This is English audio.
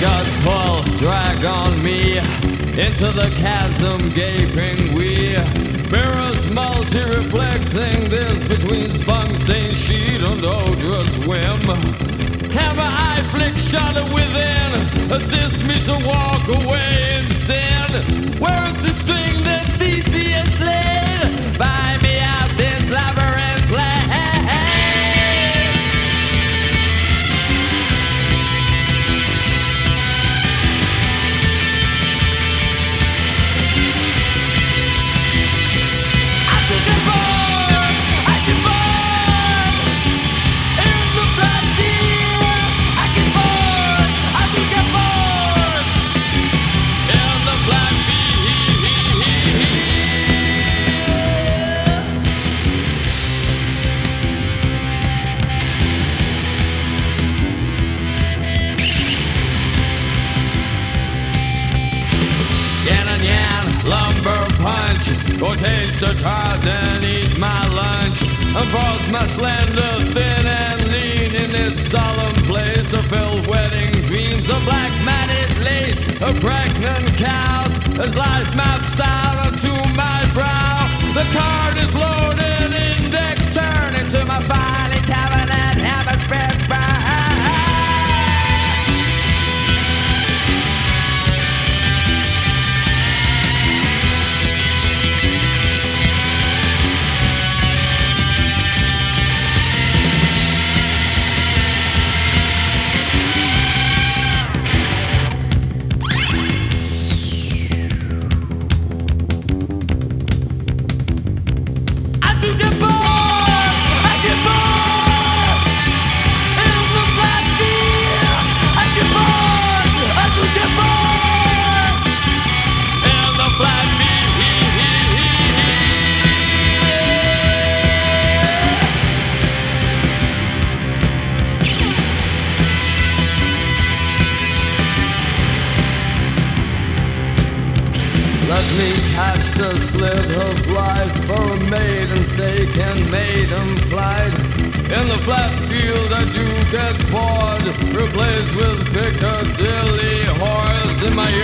God pull, drag on me into the chasm gaping we. Mirrors multi reflecting this between spunk stained sheet and odorous whim. a eye flick shadow within, assist me to walk away in sin. Where is the string? Go taste a tart and eat my lunch. And force my slender, thin and lean in this solemn place of filled wedding dreams of black matted lace of pregnant cows. As life maps out onto my a live of life for a maiden's sake and maiden flight. In the flat field that you get bored, replaced with Piccadilly horse in my